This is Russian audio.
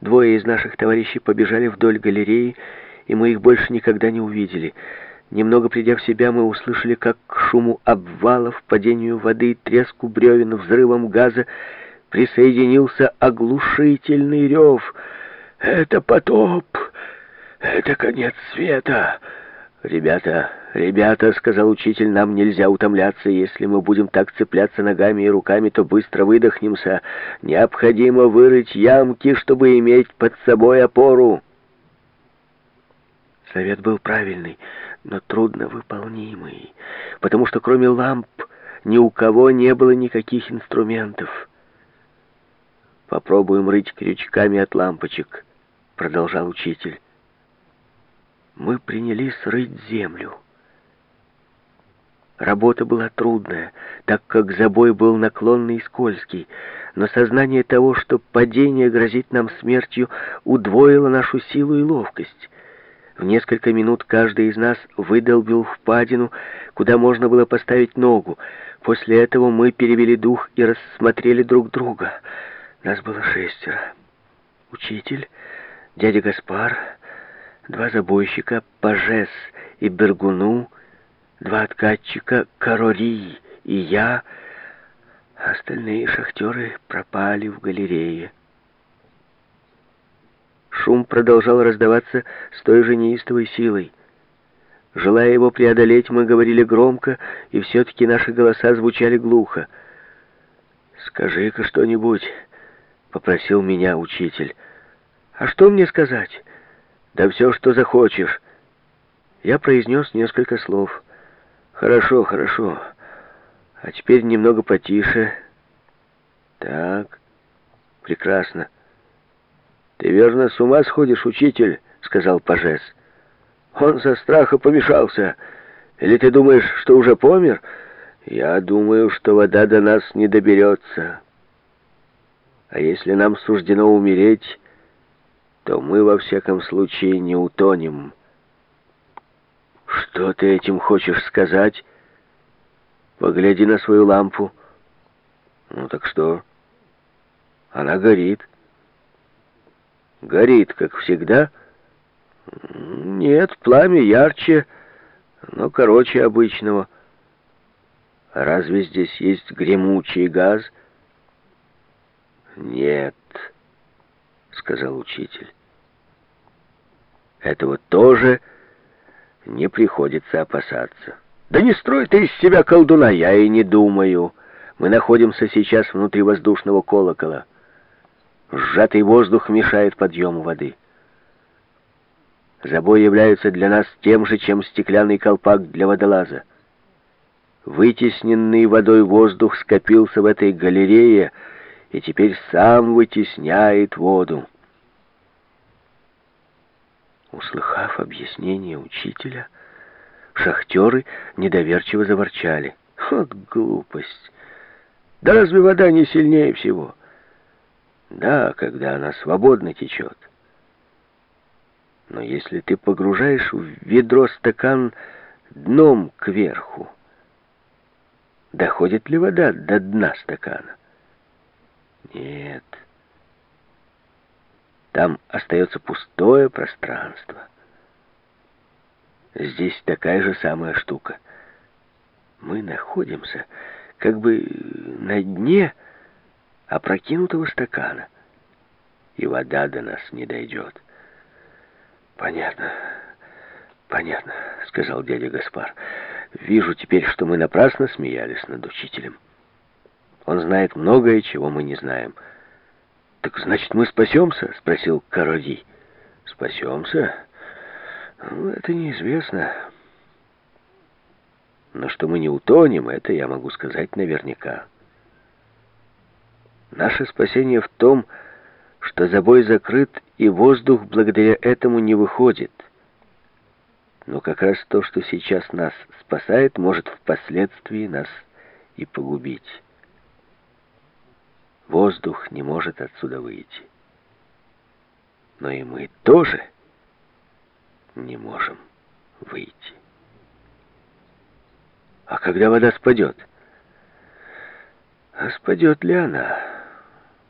Двое из наших товарищей побежали вдоль галереи, и мы их больше никогда не увидели. Немного придя в себя, мы услышали, как к шуму обвалов, падению воды, треску бревен, взрывам газа присоединился оглушительный рев. «Это потоп! Это конец света!» «Ребята, ребята», — сказал учитель, — «нам нельзя утомляться. Если мы будем так цепляться ногами и руками, то быстро выдохнемся. Необходимо вырыть ямки, чтобы иметь под собой опору». Совет был правильный, но трудно выполнимый, потому что кроме ламп ни у кого не было никаких инструментов. «Попробуем рыть крючками от лампочек», — продолжал учитель мы принялись рыть землю. Работа была трудная, так как забой был наклонный и скользкий, но сознание того, что падение грозит нам смертью, удвоило нашу силу и ловкость. В несколько минут каждый из нас выдолбил впадину, куда можно было поставить ногу. После этого мы перевели дух и рассмотрели друг друга. Нас было шестеро. Учитель, дядя Гаспар, два забойщика Пажес и Бергуну, два откатчика Карори и я, остальные шахтеры пропали в галерее. Шум продолжал раздаваться с той же неистовой силой. Желая его преодолеть, мы говорили громко, и все-таки наши голоса звучали глухо. «Скажи-ка что-нибудь», — попросил меня учитель. «А что мне сказать?» «Да все, что захочешь». Я произнес несколько слов. «Хорошо, хорошо. А теперь немного потише. Так, прекрасно. Ты верно с ума сходишь, учитель?» — сказал Пажес. «Он со страха помешался. Или ты думаешь, что уже помер?» «Я думаю, что вода до нас не доберется. А если нам суждено умереть...» то мы, во всяком случае, не утонем. Что ты этим хочешь сказать? Погляди на свою лампу. Ну так что? Она горит. Горит, как всегда? Нет, пламя ярче, но короче обычного. Разве здесь есть гремучий газ? Нет, сказал учитель. Этого тоже не приходится опасаться. Да не строй ты из себя колдуна, я и не думаю. Мы находимся сейчас внутри воздушного колокола. Сжатый воздух мешает подъему воды. Забой является для нас тем же, чем стеклянный колпак для водолаза. Вытесненный водой воздух скопился в этой галерее и теперь сам вытесняет воду. Услыхав объяснение учителя, шахтеры недоверчиво заворчали. Вот глупость! Да разве вода не сильнее всего? Да, когда она свободно течет. Но если ты погружаешь в ведро стакан дном кверху, доходит ли вода до дна стакана? Нет. Там остается пустое пространство. Здесь такая же самая штука. Мы находимся как бы на дне опрокинутого стакана, и вода до нас не дойдет. Понятно, понятно, сказал дядя Гаспар. Вижу теперь, что мы напрасно смеялись над учителем. Он знает многое, чего мы не знаем. «Так значит, мы спасемся?» — спросил Кароди. «Спасемся? Ну, это неизвестно. Но что мы не утонем, это я могу сказать наверняка. Наше спасение в том, что забой закрыт, и воздух благодаря этому не выходит. Но как раз то, что сейчас нас спасает, может впоследствии нас и погубить». Воздух не может отсюда выйти. Но и мы тоже не можем выйти. А когда вода спадет? А спадет ли она?